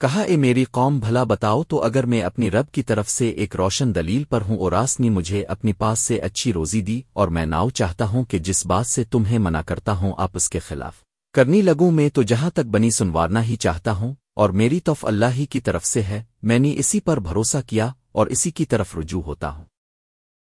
کہا، اے میری قوم، بھلا بتاؤ تو اگر میں اپنی رب کی طرف سے ایک روشن دلیل پر ہوں اور راس نے مجھے اپنی پاس سے اچھی روزی دی اور میں ناؤ چاہتا ہوں کہ جس بات سے تمہیں منع کرتا ہوں، آپ اس کے خلاف کرنی لگوں، میں تو جہاں تک بنی سنوارنا ہی چاہتا ہوں اور میری توف اللہ ہی کی طرف سے ہے، میں نے اسی پر بھروسہ کیا اور اسی کی طرف رجوع ہوتا ہوں۔